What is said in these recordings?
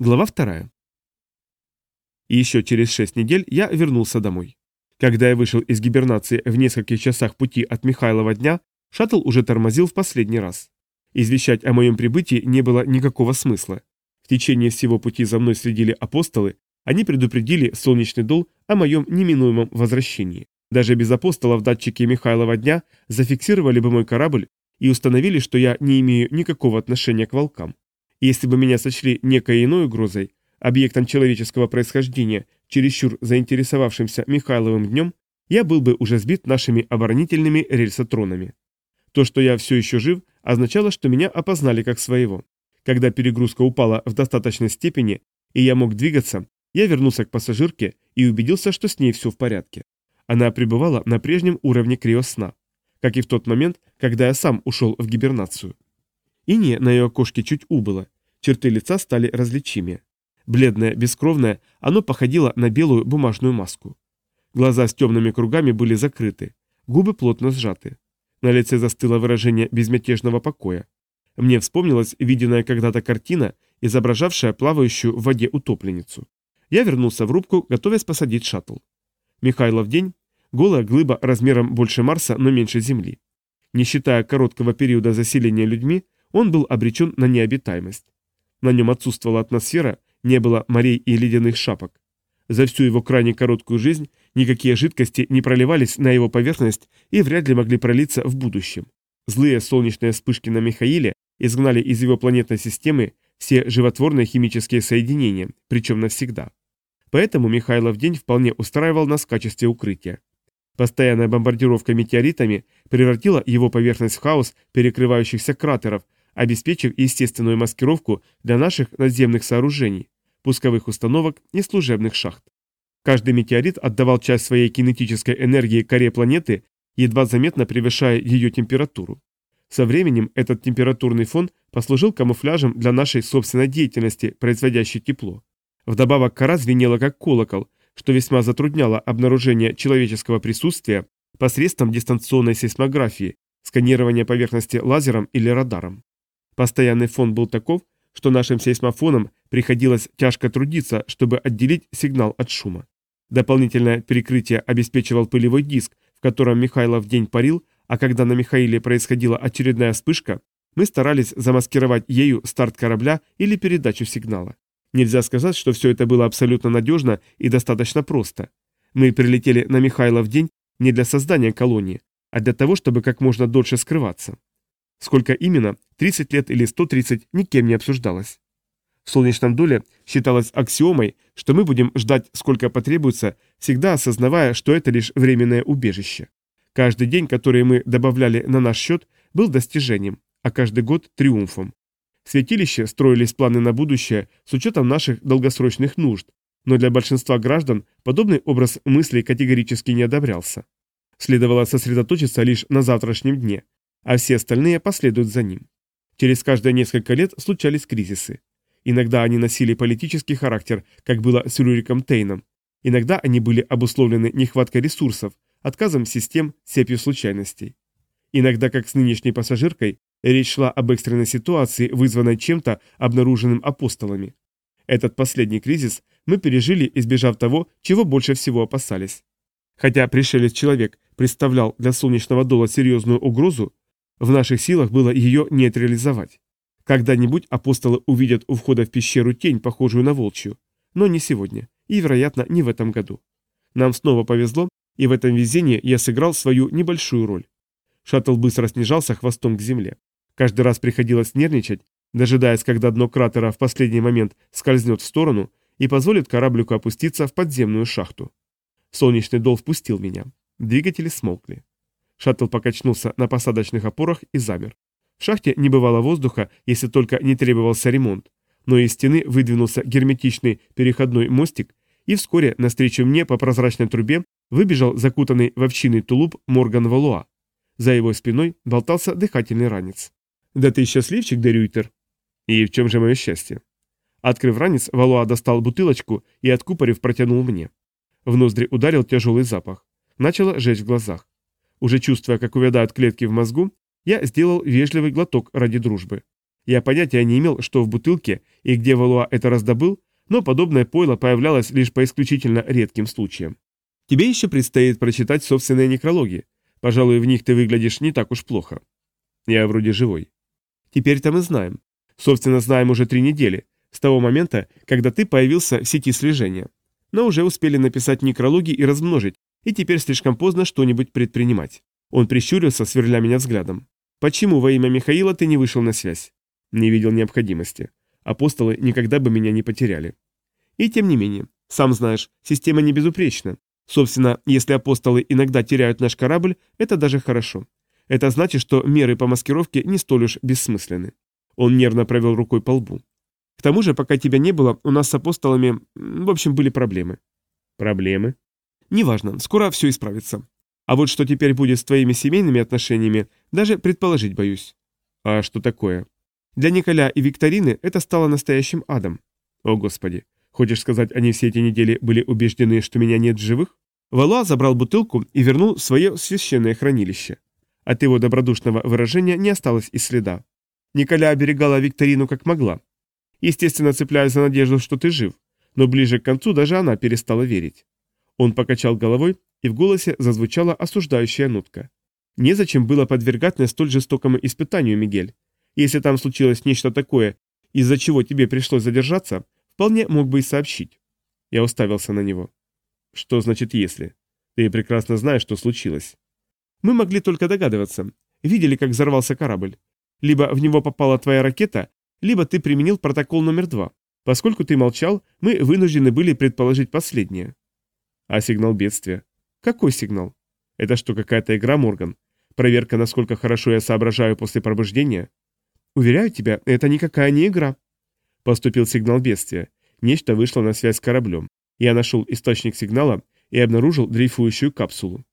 Глава вторая. И еще через шесть недель я вернулся домой. Когда я вышел из гибернации в нескольких часах пути от Михайлова дня, шаттл уже тормозил в последний раз. Извещать о моем прибытии не было никакого смысла. В течение всего пути за мной следили апостолы, они предупредили солнечный дол о моем неминуемом возвращении. Даже без апостолов датчики Михайлова дня зафиксировали бы мой корабль и установили, что я не имею никакого отношения к волкам. Если бы меня сочли некой иной угрозой, объектом человеческого происхождения, чересчур заинтересовавшимся Михайловым днем, я был бы уже сбит нашими оборонительными рельсотронами. То, что я все еще жив, означало, что меня опознали как своего. Когда перегрузка упала в достаточной степени, и я мог двигаться, я вернулся к пассажирке и убедился, что с ней все в порядке. Она пребывала на прежнем уровне криосна, как и в тот момент, когда я сам ушел в гибернацию. Иния на ее окошке чуть убыло, черты лица стали различимее. Бледное, бескровное, оно походило на белую бумажную маску. Глаза с темными кругами были закрыты, губы плотно сжаты. На лице застыло выражение безмятежного покоя. Мне вспомнилась виденная когда-то картина, изображавшая плавающую в воде утопленницу. Я вернулся в рубку, готовясь посадить шаттл. Михайлов день, голая глыба размером больше Марса, но меньше Земли. Не считая короткого периода заселения людьми, он был обречен на необитаемость. На нем отсутствовала атмосфера, не было морей и ледяных шапок. За всю его крайне короткую жизнь никакие жидкости не проливались на его поверхность и вряд ли могли пролиться в будущем. Злые солнечные вспышки на Михаиле изгнали из его планетной системы все животворные химические соединения, причем навсегда. Поэтому Михайлов день вполне устраивал нас в качестве укрытия. Постоянная бомбардировка метеоритами превратила его поверхность в хаос перекрывающихся кратеров, обеспечив естественную маскировку для наших надземных сооружений, пусковых установок и служебных шахт. Каждый метеорит отдавал часть своей кинетической энергии коре планеты, едва заметно превышая ее температуру. Со временем этот температурный фон послужил камуфляжем для нашей собственной деятельности, производящей тепло. Вдобавок кора звенела как колокол, что весьма затрудняло обнаружение человеческого присутствия посредством дистанционной сейсмографии, сканирования поверхности лазером или радаром. Постоянный фон был таков, что нашим сейсмофонам приходилось тяжко трудиться, чтобы отделить сигнал от шума. Дополнительное перекрытие обеспечивал пылевой диск, в котором Михайлов день парил, а когда на Михаиле происходила очередная вспышка, мы старались замаскировать ею старт корабля или передачу сигнала. Нельзя сказать, что все это было абсолютно надежно и достаточно просто. Мы прилетели на Михайлов день не для создания колонии, а для того, чтобы как можно дольше скрываться. Сколько именно, 30 лет или 130, никем не обсуждалось. В солнечном доле считалось аксиомой, что мы будем ждать, сколько потребуется, всегда осознавая, что это лишь временное убежище. Каждый день, который мы добавляли на наш счет, был достижением, а каждый год – триумфом. В святилище строились планы на будущее с учетом наших долгосрочных нужд, но для большинства граждан подобный образ мыслей категорически не одобрялся. Следовало сосредоточиться лишь на завтрашнем дне, а все остальные последуют за ним. Через каждые несколько лет случались кризисы. Иногда они носили политический характер, как было с Рюриком Тейном. Иногда они были обусловлены нехваткой ресурсов, отказом систем, цепью случайностей. Иногда, как с нынешней пассажиркой, речь шла об экстренной ситуации, вызванной чем-то, обнаруженным апостолами. Этот последний кризис мы пережили, избежав того, чего больше всего опасались. Хотя пришелец-человек представлял для солнечного дола серьезную угрозу, в наших силах было ее нейтрализовать. Когда-нибудь апостолы увидят у входа в пещеру тень, похожую на волчью. Но не сегодня. И, вероятно, не в этом году. Нам снова повезло, и в этом везении я сыграл свою небольшую роль. Шаттл быстро снижался хвостом к земле. Каждый раз приходилось нервничать, дожидаясь, когда дно кратера в последний момент скользнет в сторону и позволит кораблику опуститься в подземную шахту. Солнечный дол впустил меня. Двигатели смолкли. Шаттл покачнулся на посадочных опорах и замер. В шахте не бывало воздуха, если только не требовался ремонт, но из стены выдвинулся герметичный переходной мостик, и вскоре навстречу мне по прозрачной трубе выбежал закутанный в овчинный тулуп Морган Валуа. За его спиной болтался дыхательный ранец. «Да ты счастливчик, Дерюйтер!» «И в чем же мое счастье?» Открыв ранец, Валуа достал бутылочку и, откупорив, протянул мне. В ноздри ударил тяжелый запах. Начало жечь в глазах. Уже чувствуя, как увядают клетки в мозгу, я сделал вежливый глоток ради дружбы. Я понятия не имел, что в бутылке и где Валуа это раздобыл, но подобное пойло появлялось лишь по исключительно редким случаям. Тебе еще предстоит прочитать собственные некрологи. Пожалуй, в них ты выглядишь не так уж плохо. Я вроде живой. Теперь-то мы знаем. Собственно, знаем уже три недели, с того момента, когда ты появился в сети слежения. Но уже успели написать некрологи и размножить, и теперь слишком поздно что-нибудь предпринимать. Он прищурился, сверля меня взглядом. «Почему во имя Михаила ты не вышел на связь?» Не видел необходимости. Апостолы никогда бы меня не потеряли. И тем не менее, сам знаешь, система не безупречна. Собственно, если апостолы иногда теряют наш корабль, это даже хорошо. Это значит, что меры по маскировке не столь уж бессмысленны. Он нервно провел рукой по лбу. К тому же, пока тебя не было, у нас с апостолами, в общем, были проблемы. Проблемы? Неважно, скоро все исправится. А вот что теперь будет с твоими семейными отношениями, даже предположить боюсь. А что такое? Для Николя и Викторины это стало настоящим адом. О, Господи. Хочешь сказать, они все эти недели были убеждены, что меня нет в живых? Валуа забрал бутылку и вернул свое священное хранилище. От его добродушного выражения не осталось и следа. Николя оберегала Викторину как могла. Естественно, цепляясь за надежду, что ты жив. Но ближе к концу даже она перестала верить. Он покачал головой, и в голосе зазвучала осуждающая нотка. Незачем было подвергать нас столь жестокому испытанию, Мигель. Если там случилось нечто такое, из-за чего тебе пришлось задержаться, вполне мог бы и сообщить. Я уставился на него. Что значит «если»? Ты прекрасно знаешь, что случилось. Мы могли только догадываться. Видели, как взорвался корабль. Либо в него попала твоя ракета, либо ты применил протокол номер два. Поскольку ты молчал, мы вынуждены были предположить последнее. А сигнал бедствия? Какой сигнал? Это что, какая-то игра, Морган? Проверка, насколько хорошо я соображаю после пробуждения? Уверяю тебя, это никакая не игра. Поступил сигнал бедствия. Нечто вышло на связь с кораблем. Я нашел источник сигнала и обнаружил дрейфующую капсулу.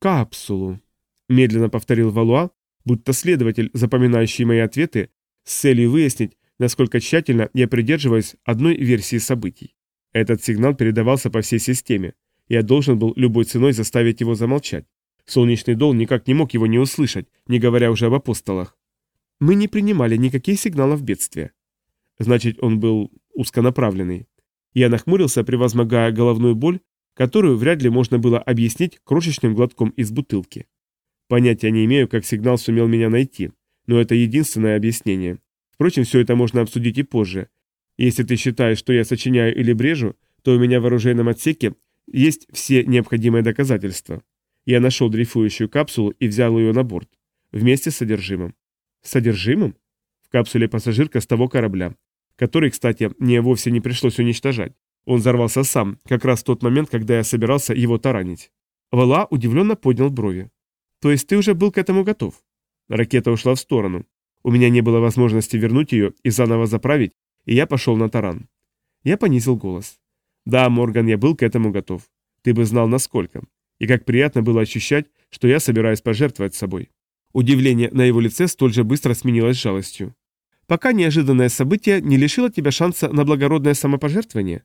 «Капсулу», — медленно повторил Валуа, будто следователь, запоминающий мои ответы, с целью выяснить, насколько тщательно я придерживаюсь одной версии событий. Этот сигнал передавался по всей системе, я должен был любой ценой заставить его замолчать. Солнечный дол никак не мог его не услышать, не говоря уже об апостолах. Мы не принимали никаких сигналов бедствия. Значит, он был узконаправленный. Я нахмурился, превозмогая головную боль, которую вряд ли можно было объяснить крошечным глотком из бутылки. Понятия не имею, как сигнал сумел меня найти, но это единственное объяснение. Впрочем, все это можно обсудить и позже. Если ты считаешь, что я сочиняю или брежу, то у меня в оружейном отсеке есть все необходимые доказательства. Я нашел дрейфующую капсулу и взял ее на борт. Вместе с содержимым. Содержимым? В капсуле пассажирка с того корабля. Который, кстати, мне вовсе не пришлось уничтожать. Он взорвался сам, как раз в тот момент, когда я собирался его таранить. Вала удивленно поднял брови. То есть ты уже был к этому готов? Ракета ушла в сторону. У меня не было возможности вернуть ее и заново заправить, и я пошел на таран. Я понизил голос. Да, Морган, я был к этому готов. Ты бы знал, насколько. И как приятно было ощущать, что я собираюсь пожертвовать собой. Удивление на его лице столь же быстро сменилось жалостью. Пока неожиданное событие не лишило тебя шанса на благородное самопожертвование.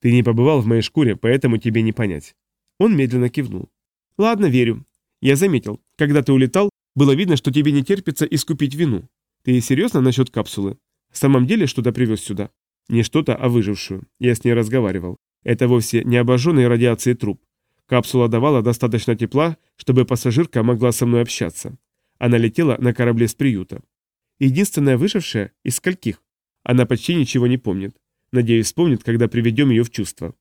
Ты не побывал в моей шкуре, поэтому тебе не понять. Он медленно кивнул. Ладно, верю. Я заметил, когда ты улетал, было видно, что тебе не терпится искупить вину. Ты серьезно насчет капсулы? В самом деле что-то привез сюда? Не что-то, а выжившую. Я с ней разговаривал. Это вовсе не обожженный радиацией труп. Капсула давала достаточно тепла, чтобы пассажирка могла со мной общаться. Она летела на корабле с приюта. Единственная выжившая из скольких? Она почти ничего не помнит. Надеюсь, вспомнит, когда приведем ее в чувство.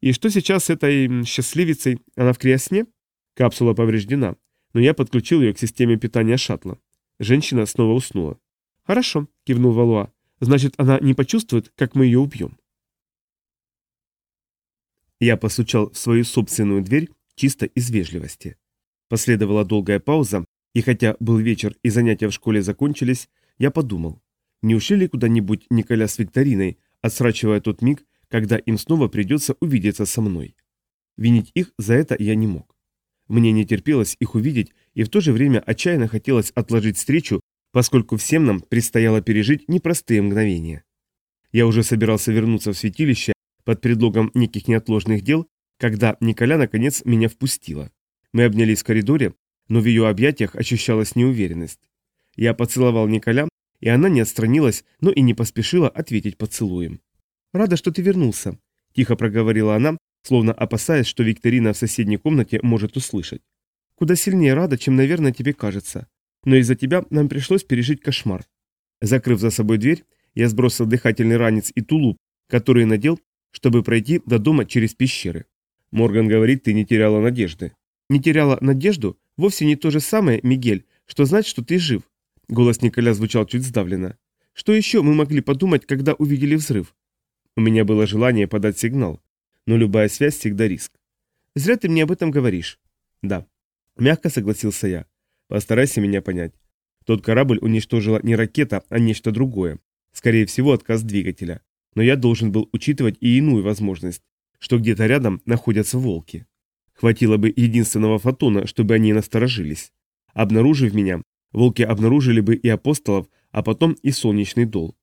И что сейчас с этой счастливицей? Она в криосне? Капсула повреждена, но я подключил ее к системе питания шаттла. Женщина снова уснула. «Хорошо», — кивнул Валуа. Значит, она не почувствует, как мы ее убьем. Я постучал в свою собственную дверь чисто из вежливости. Последовала долгая пауза, и хотя был вечер и занятия в школе закончились, я подумал, не ушли куда-нибудь Николя с Викториной, отсрачивая тот миг, когда им снова придется увидеться со мной. Винить их за это я не мог. Мне не терпелось их увидеть, и в то же время отчаянно хотелось отложить встречу поскольку всем нам предстояло пережить непростые мгновения. Я уже собирался вернуться в святилище под предлогом неких неотложных дел, когда Николя наконец меня впустила. Мы обнялись в коридоре, но в ее объятиях ощущалась неуверенность. Я поцеловал Николя и она не отстранилась, но и не поспешила ответить поцелуем. «Рада, что ты вернулся», – тихо проговорила она, словно опасаясь, что Викторина в соседней комнате может услышать. «Куда сильнее рада, чем, наверное, тебе кажется. Но из-за тебя нам пришлось пережить кошмар». Закрыв за собой дверь, я сбросил дыхательный ранец и тулуп, который надел, чтобы пройти до дома через пещеры. Морган говорит, ты не теряла надежды. Не теряла надежду вовсе не то же самое, Мигель, что знать, что ты жив. Голос Николя звучал чуть сдавленно. Что еще мы могли подумать, когда увидели взрыв? У меня было желание подать сигнал, но любая связь всегда риск. Зря ты мне об этом говоришь. Да. Мягко согласился я. Постарайся меня понять. Тот корабль уничтожила не ракета, а нечто другое. Скорее всего, отказ двигателя. Но я должен был учитывать и иную возможность, что где-то рядом находятся волки. Хватило бы единственного фотона, чтобы они насторожились. Обнаружив меня, волки обнаружили бы и апостолов, а потом и солнечный дол.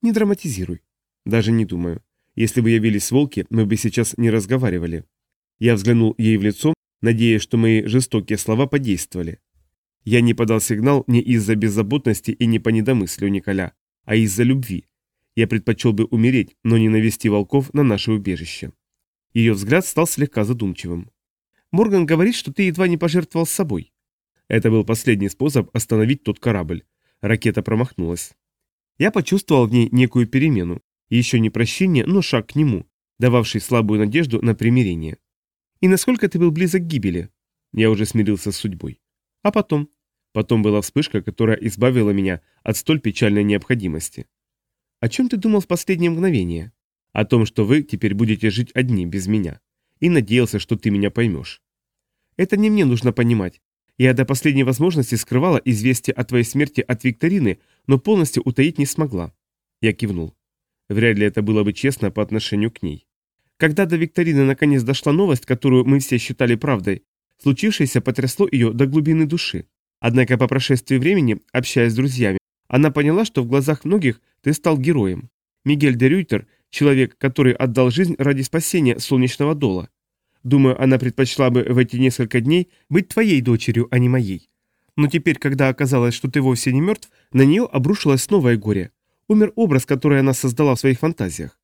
Не драматизируй. Даже не думаю. Если бы явились волки, мы бы сейчас не разговаривали. Я взглянул ей в лицо, надеясь, что мои жестокие слова подействовали. Я не подал сигнал не из-за беззаботности и не по недомыслию Николя, а из-за любви. Я предпочел бы умереть, но не навести волков на наше убежище. Ее взгляд стал слегка задумчивым. Морган говорит, что ты едва не пожертвовал собой. Это был последний способ остановить тот корабль. Ракета промахнулась. Я почувствовал в ней некую перемену. Еще не прощение, но шаг к нему, дававший слабую надежду на примирение. И насколько ты был близок к гибели? Я уже смирился с судьбой. А потом? Потом была вспышка, которая избавила меня от столь печальной необходимости. О чем ты думал в последнее мгновение? О том, что вы теперь будете жить одни, без меня. И надеялся, что ты меня поймешь. Это не мне нужно понимать. Я до последней возможности скрывала известие о твоей смерти от Викторины, но полностью утаить не смогла. Я кивнул. Вряд ли это было бы честно по отношению к ней. Когда до Викторины наконец дошла новость, которую мы все считали правдой, случившееся потрясло ее до глубины души. Однако по прошествии времени, общаясь с друзьями, она поняла, что в глазах многих ты стал героем. Мигель де Рюйтер – человек, который отдал жизнь ради спасения солнечного дола. Думаю, она предпочла бы в эти несколько дней быть твоей дочерью, а не моей. Но теперь, когда оказалось, что ты вовсе не мертв, на нее обрушилось новое горе. Умер образ, который она создала в своих фантазиях.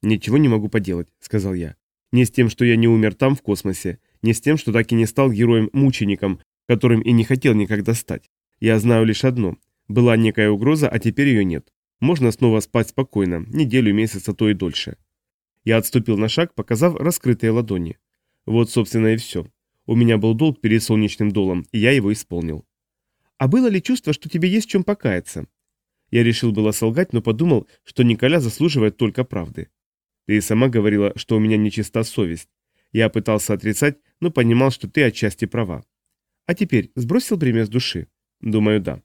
«Ничего не могу поделать», — сказал я. «Не с тем, что я не умер там, в космосе, не с тем, что так и не стал героем-мучеником, которым и не хотел никогда стать. Я знаю лишь одно. Была некая угроза, а теперь ее нет. Можно снова спать спокойно, неделю, месяц, а то и дольше». Я отступил на шаг, показав раскрытые ладони. Вот, собственно, и все. У меня был долг перед солнечным долом, и я его исполнил. А было ли чувство, что тебе есть чем покаяться? Я решил было солгать, но подумал, что Николя заслуживает только правды. Ты сама говорила, что у меня нечиста совесть. Я пытался отрицать, но понимал, что ты отчасти права. А теперь сбросил бремя с души? Думаю, да.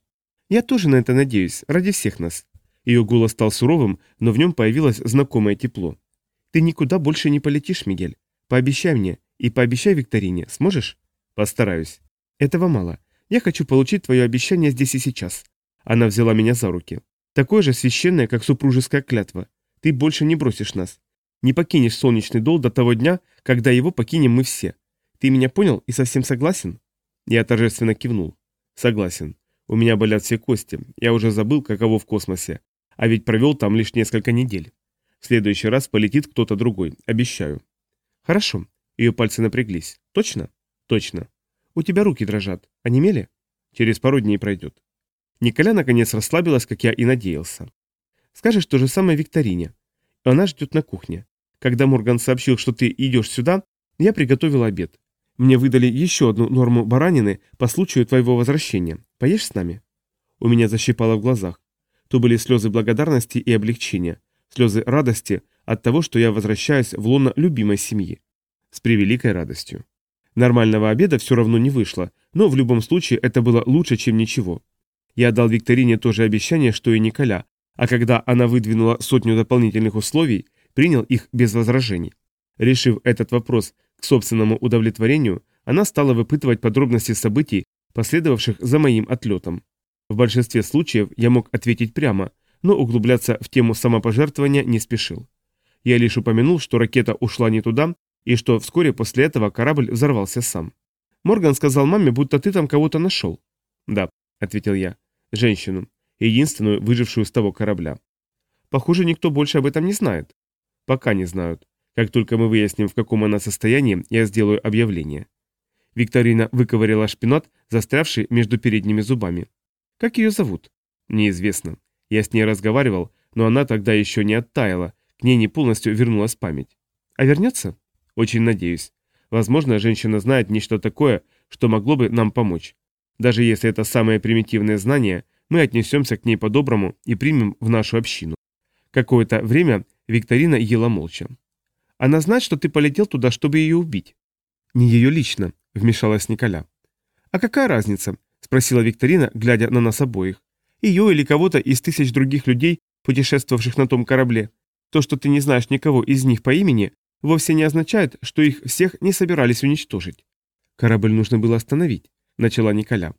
Я тоже на это надеюсь, ради всех нас. Ее голос стал суровым, но в нем появилось знакомое тепло. Ты никуда больше не полетишь, Мигель. Пообещай мне, и пообещай Викторине, сможешь? Постараюсь. Этого мало. Я хочу получить твое обещание здесь и сейчас. Она взяла меня за руки. Такое же священное, как супружеская клятва. Ты больше не бросишь нас. Не покинешь солнечный дол до того дня, когда его покинем мы все. Ты меня понял и совсем согласен? Я торжественно кивнул. Согласен. У меня болят все кости. Я уже забыл, каково в космосе. А ведь провел там лишь несколько недель. В следующий раз полетит кто-то другой, обещаю. Хорошо. Ее пальцы напряглись. Точно? Точно. У тебя руки дрожат. Онемели? Через пару дней пройдет. Николя наконец расслабилась, как я и надеялся. Скажешь то же самое Викторине. Она ждет на кухне. Когда Морган сообщил, что ты идешь сюда, я приготовил обед. Мне выдали еще одну норму баранины по случаю твоего возвращения. Поешь с нами? У меня защипало в глазах. То были слезы благодарности и облегчения, слезы радости от того, что я возвращаюсь в лоно любимой семьи с превеликой радостью. Нормального обеда все равно не вышло, но в любом случае это было лучше, чем ничего. Я дал Викторине то же обещание, что и Николя, а когда она выдвинула сотню дополнительных условий, принял их без возражений. Решив этот вопрос к собственному удовлетворению, она стала выпытывать подробности событий, последовавших за моим отлетом. В большинстве случаев я мог ответить прямо, но углубляться в тему самопожертвования не спешил. Я лишь упомянул, что ракета ушла не туда, и что вскоре после этого корабль взорвался сам. Морган сказал маме, будто ты там кого-то нашел. Да, ответил я, женщину. единственную выжившую с того корабля. Похоже, никто больше об этом не знает. Пока не знают. Как только мы выясним, в каком она состоянии, я сделаю объявление. Викторина выковыряла шпинат, застрявший между передними зубами. Как ее зовут? Неизвестно. Я с ней разговаривал, но она тогда еще не оттаяла, к ней не полностью вернулась память. А вернется? Очень надеюсь. Возможно, женщина знает нечто такое, что могло бы нам помочь. Даже если это самое примитивное знание, мы отнесемся к ней по-доброму и примем в нашу общину. Какое-то время Викторина ела молча. Она знает, что ты полетел туда, чтобы ее убить. Не ее лично, вмешалась Николя. А какая разница? Спросила Викторина, глядя на нас обоих. Ее или кого-то из тысяч других людей, путешествовавших на том корабле. То, что ты не знаешь никого из них по имени, вовсе не означает, что их всех не собирались уничтожить. Корабль нужно было остановить, начала Николя.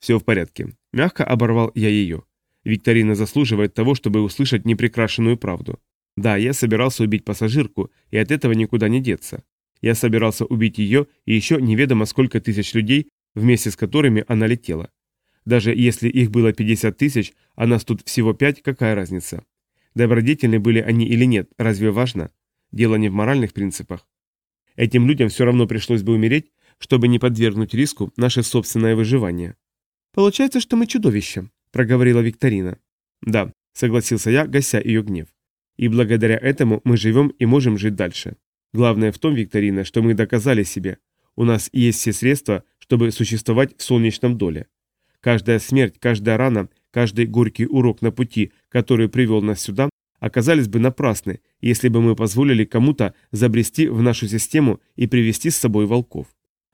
Все в порядке. Мягко оборвал я ее. Викторина заслуживает того, чтобы услышать непрекрашенную правду. Да, я собирался убить пассажирку, и от этого никуда не деться. Я собирался убить ее и еще неведомо сколько тысяч людей, вместе с которыми она летела. Даже если их было 50 тысяч, а нас тут всего пять, какая разница? Добродетельны были они или нет, разве важно? Дело не в моральных принципах. Этим людям все равно пришлось бы умереть, чтобы не подвергнуть риску наше собственное выживание. «Получается, что мы чудовища», — проговорила Викторина. «Да», — согласился я, гася ее гнев. И благодаря этому мы живем и можем жить дальше. Главное в том, Викторина, что мы доказали себе. У нас есть все средства, чтобы существовать в солнечном доле. Каждая смерть, каждая рана, каждый горький урок на пути, который привел нас сюда, оказались бы напрасны, если бы мы позволили кому-то забрести в нашу систему и привести с собой волков.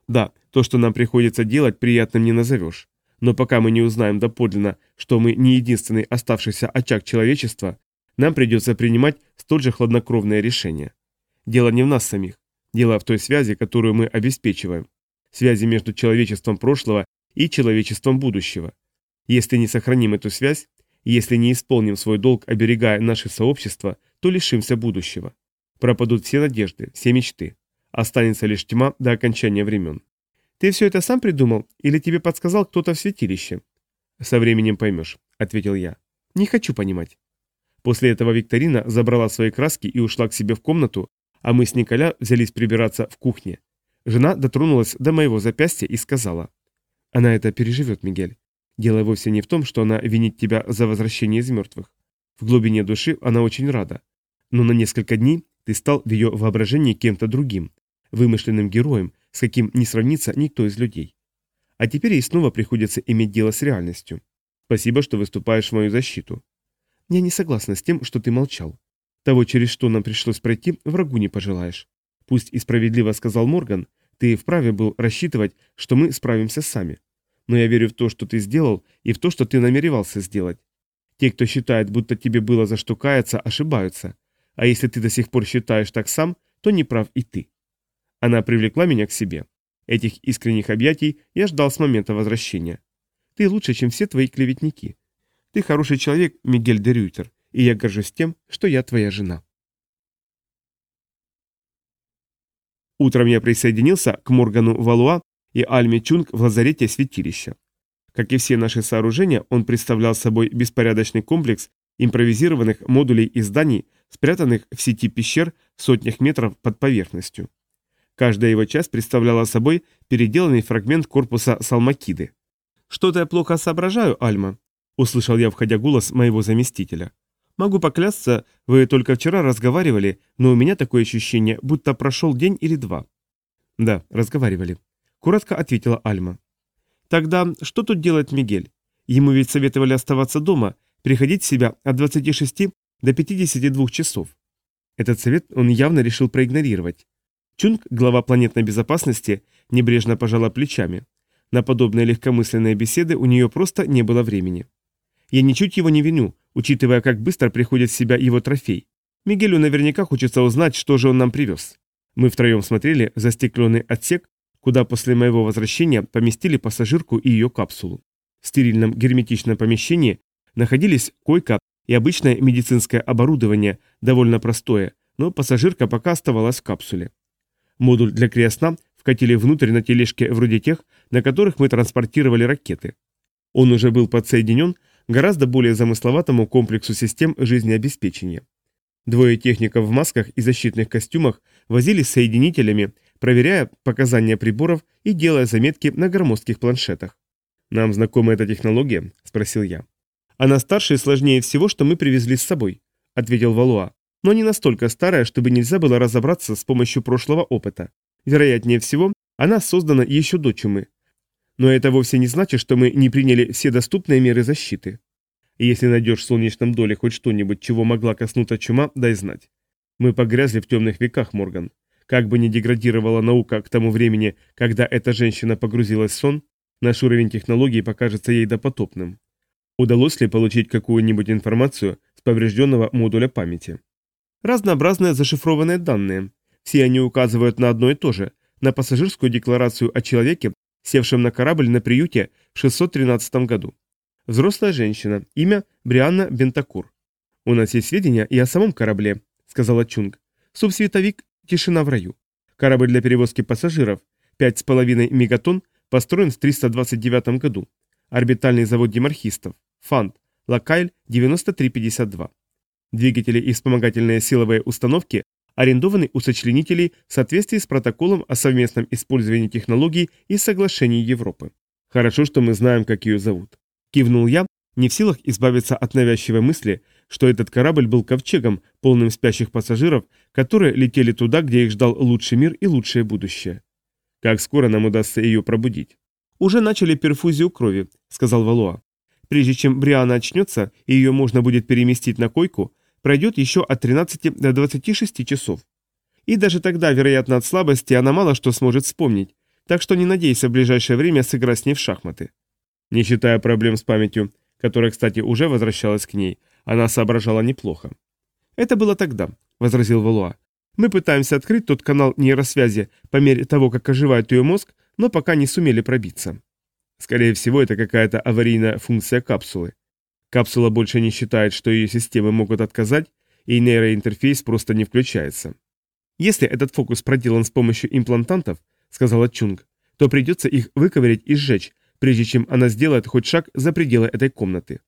Да, то, что нам приходится делать, приятным не назовешь. Но пока мы не узнаем доподлинно, что мы не единственный оставшийся очаг человечества, нам придется принимать столь же хладнокровное решение. Дело не в нас самих. Дело в той связи, которую мы обеспечиваем. Связи между человечеством прошлого и человечеством будущего. Если не сохраним эту связь, если не исполним свой долг, оберегая наше сообщество, то лишимся будущего. Пропадут все надежды, все мечты. Останется лишь тьма до окончания времен. Ты все это сам придумал или тебе подсказал кто-то в святилище? Со временем поймешь, ответил я. Не хочу понимать. После этого Викторина забрала свои краски и ушла к себе в комнату, а мы с Николя взялись прибираться в кухне. Жена дотронулась до моего запястья и сказала. Она это переживет, Мигель. Дело вовсе не в том, что она винит тебя за возвращение из мертвых. В глубине души она очень рада. Но на несколько дней ты стал в ее воображении кем-то другим, вымышленным героем, с каким не сравнится никто из людей. А теперь ей снова приходится иметь дело с реальностью. Спасибо, что выступаешь в мою защиту. Я не согласна с тем, что ты молчал. Того, через что нам пришлось пройти, врагу не пожелаешь. Пусть и справедливо сказал Морган, ты вправе был рассчитывать, что мы справимся сами. Но я верю в то, что ты сделал, и в то, что ты намеревался сделать. Те, кто считает, будто тебе было за что каяться, ошибаются. А если ты до сих пор считаешь так сам, то не прав и ты. Она привлекла меня к себе. Этих искренних объятий я ждал с момента возвращения. Ты лучше, чем все твои клеветники. Ты хороший человек, Мигель де Рютер, и я горжусь тем, что я твоя жена. Утром я присоединился к Моргану Валуа и Альме Чунг в лазарете святилища. Как и все наши сооружения, он представлял собой беспорядочный комплекс импровизированных модулей и зданий, спрятанных в сети пещер сотнях метров под поверхностью. Каждая его часть представляла собой переделанный фрагмент корпуса Салмакиды. «Что-то я плохо соображаю, Альма», услышал я, входя голос моего заместителя. «Могу поклясться, вы только вчера разговаривали, но у меня такое ощущение, будто прошел день или два». «Да, разговаривали», — коротко ответила Альма. «Тогда что тут делает Мигель? Ему ведь советовали оставаться дома, приходить в себя от 26 до 52 часов». Этот совет он явно решил проигнорировать. Чунг, глава планетной безопасности, небрежно пожала плечами. На подобные легкомысленные беседы у нее просто не было времени. Я ничуть его не виню, учитывая, как быстро приходит в себя его трофей. Мигелю наверняка хочется узнать, что же он нам привез. Мы втроем смотрели застекленный отсек, куда после моего возвращения поместили пассажирку и ее капсулу. В стерильном герметичном помещении находились койка и обычное медицинское оборудование, довольно простое, но пассажирка пока оставалась в капсуле. Модуль для криосна вкатили внутрь на тележке вроде тех, на которых мы транспортировали ракеты. Он уже был подсоединен гораздо более замысловатому комплексу систем жизнеобеспечения. Двое техников в масках и защитных костюмах возились соединителями, проверяя показания приборов и делая заметки на громоздких планшетах. «Нам знакома эта технология?» – спросил я. «Она старше и сложнее всего, что мы привезли с собой», – ответил Валуа. «Но не настолько старая, чтобы нельзя было разобраться с помощью прошлого опыта. Вероятнее всего, она создана еще до чумы. Но это вовсе не значит, что мы не приняли все доступные меры защиты. Если найдешь в солнечном доле хоть что-нибудь, чего могла коснуться чума, дай знать. Мы погрязли в темных веках, Морган. Как бы ни деградировала наука к тому времени, когда эта женщина погрузилась в сон, наш уровень технологий покажется ей допотопным. Удалось ли получить какую-нибудь информацию с поврежденного модуля памяти? Разнообразные зашифрованные данные. Все они указывают на одно и то же, на пассажирскую декларацию о человеке, севшем на корабль на приюте в 613 году. Взрослая женщина, имя Брианна Бентакур. «У нас есть сведения и о самом корабле», — сказала Чунг. «Субсветовик «Тишина в раю». Корабль для перевозки пассажиров, 5,5 мегатонн, построен в 329 году. Орбитальный завод демархистов. Фант. Лакайль 9352. Двигатели и вспомогательные силовые установки арендованы у сочленителей в соответствии с протоколом о совместном использовании технологий и соглашений Европы. Хорошо, что мы знаем, как ее зовут. Кивнул я, не в силах избавиться от навязчивой мысли, что этот корабль был ковчегом, полным спящих пассажиров, которые летели туда, где их ждал лучший мир и лучшее будущее. Как скоро нам удастся ее пробудить? Уже начали перфузию крови, сказал Валуа. Прежде чем Бриана очнется и ее можно будет переместить на койку, пройдет еще от 13 до 26 часов. И даже тогда, вероятно, от слабости она мало что сможет вспомнить, так что не надейся в ближайшее время сыграть с ней в шахматы. Не считая проблем с памятью, которая, кстати, уже возвращалась к ней, она соображала неплохо. «Это было тогда», — возразил Валуа. «Мы пытаемся открыть тот канал нейросвязи по мере того, как оживает ее мозг, но пока не сумели пробиться. Скорее всего, это какая-то аварийная функция капсулы. Капсула больше не считает, что ее системы могут отказать, и нейроинтерфейс просто не включается. Если этот фокус проделан с помощью имплантантов, сказала Чунг, то придется их выковырять и сжечь, прежде чем она сделает хоть шаг за пределы этой комнаты.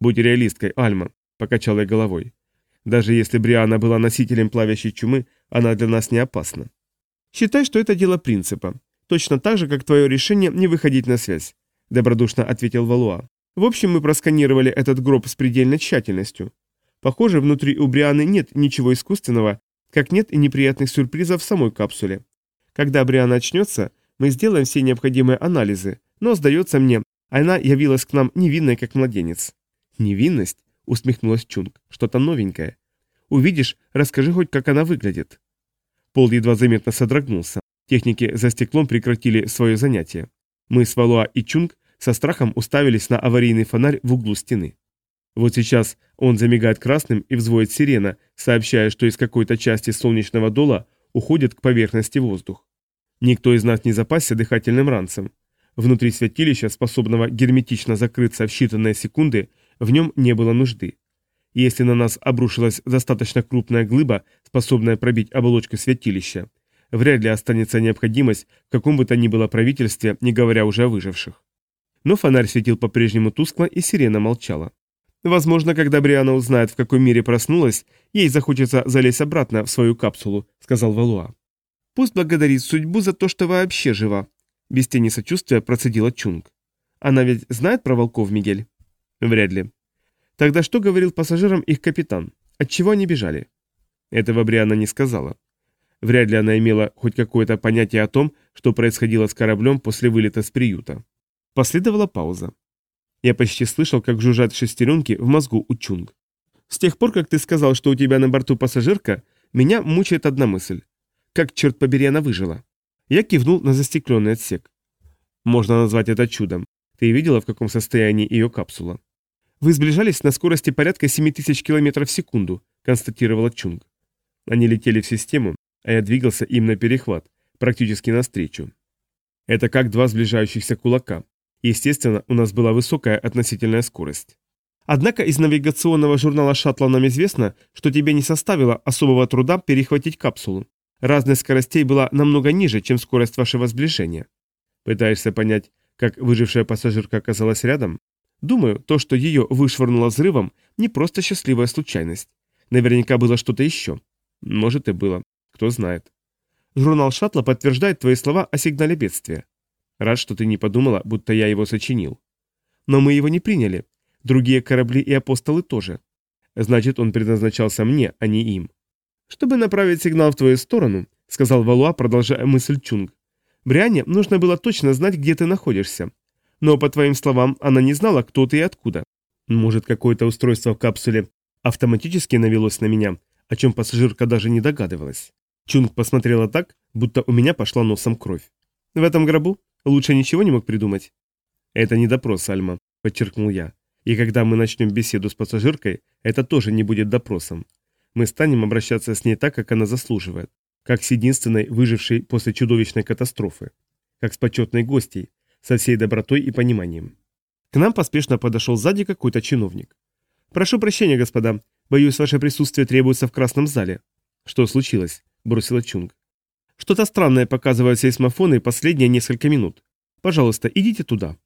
Будь реалисткой, Альма, покачал я головой. Даже если Бриана была носителем плавящей чумы, она для нас не опасна. Считай, что это дело принципа. Точно так же, как твое решение не выходить на связь, добродушно ответил Валуа. В общем, мы просканировали этот гроб с предельной тщательностью. Похоже, внутри у Брианы нет ничего искусственного, как нет и неприятных сюрпризов в самой капсуле. Когда Бриана очнется, мы сделаем все необходимые анализы, но, сдается мне, она явилась к нам невинной, как младенец. Невинность? усмехнулась Чунг. Что-то новенькое. Увидишь, расскажи хоть, как она выглядит. Пол едва заметно содрогнулся. Техники за стеклом прекратили свое занятие. Мы с Валуа и Чунг со страхом уставились на аварийный фонарь в углу стены. Вот сейчас он замигает красным и взвоет сирена, сообщая, что из какой-то части солнечного дола уходит к поверхности воздух. Никто из нас не запасся дыхательным ранцем. Внутри святилища, способного герметично закрыться в считанные секунды, в нем не было нужды. Если на нас обрушилась достаточно крупная глыба, способная пробить оболочку святилища, вряд ли останется необходимость в каком бы то ни было правительстве, не говоря уже о выживших. Но фонарь светил по-прежнему тускло, и сирена молчала. «Возможно, когда Бриана узнает, в каком мире проснулась, ей захочется залезть обратно в свою капсулу», — сказал Валуа. «Пусть благодарит судьбу за то, что вообще жива», — без тени сочувствия процедила Чунг. «Она ведь знает про волков, Мигель?» Вряд ли. Тогда что говорил пассажирам их капитан? Отчего они бежали? Этого Бриана не сказала. Вряд ли она имела хоть какое-то понятие о том, что происходило с кораблем после вылета с приюта. Последовала пауза. Я почти слышал, как жужжат шестеренки в мозгу у Чунг. С тех пор, как ты сказал, что у тебя на борту пассажирка, меня мучает одна мысль. Как, черт побери, она выжила? Я кивнул на застекленный отсек. Можно назвать это чудом. Ты видела, в каком состоянии ее капсула? «Вы сближались на скорости порядка 7000 км в секунду», — констатировала Чунг. Они летели в систему, а я двигался им на перехват, практически навстречу. Это как два сближающихся кулака. Естественно, у нас была высокая относительная скорость. Однако из навигационного журнала шаттла нам известно, что тебе не составило особого труда перехватить капсулу. Разность скоростей была намного ниже, чем скорость вашего сближения. Пытаешься понять, как выжившая пассажирка оказалась рядом? Думаю, то, что ее вышвырнуло взрывом, не просто счастливая случайность. Наверняка было что-то еще. Может и было. Кто знает. Журнал шаттла подтверждает твои слова о сигнале бедствия. Рад, что ты не подумала, будто я его сочинил. Но мы его не приняли. Другие корабли и апостолы тоже. Значит, он предназначался мне, а не им. Чтобы направить сигнал в твою сторону, сказал Валуа, продолжая мысль Чунг, Бриане нужно было точно знать, где ты находишься. Но, по твоим словам, она не знала, кто ты и откуда. Может, какое-то устройство в капсуле автоматически навелось на меня, о чем пассажирка даже не догадывалась. Чунг посмотрела так, будто у меня пошла носом кровь. В этом гробу лучше ничего не мог придумать. Это не допрос, Альма, подчеркнул я. И когда мы начнем беседу с пассажиркой, это тоже не будет допросом. Мы станем обращаться с ней так, как она заслуживает, как с единственной выжившей после чудовищной катастрофы, как с почетной гостьей, со всей добротой и пониманием. К нам поспешно подошел сзади какой-то чиновник. «Прошу прощения, господа. Боюсь, ваше присутствие требуется в красном зале». «Что случилось?» – бросила Чунг. «Что-то странное показывают сейсмофоны последние несколько минут. Пожалуйста, идите туда».